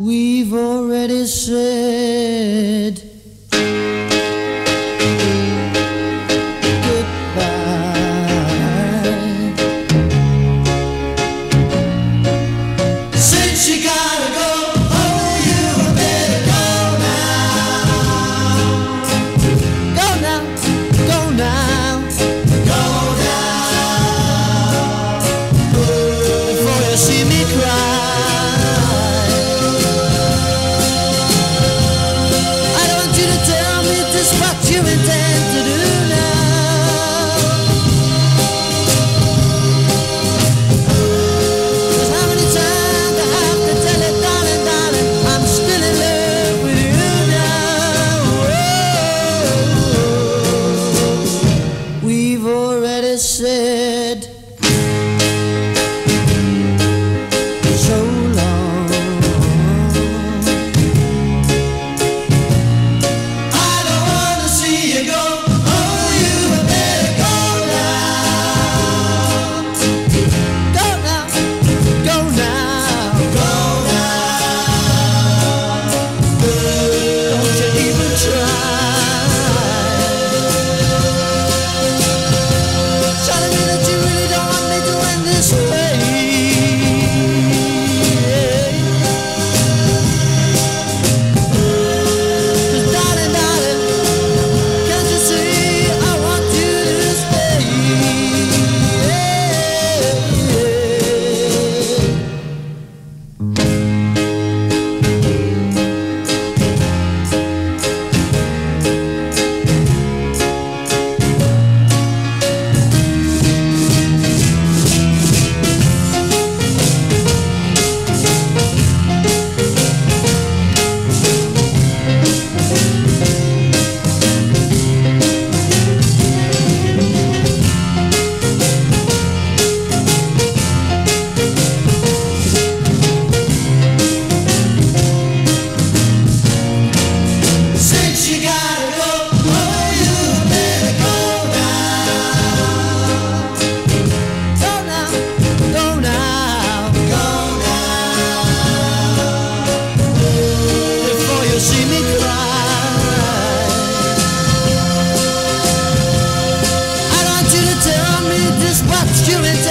We've already said head. Obscurity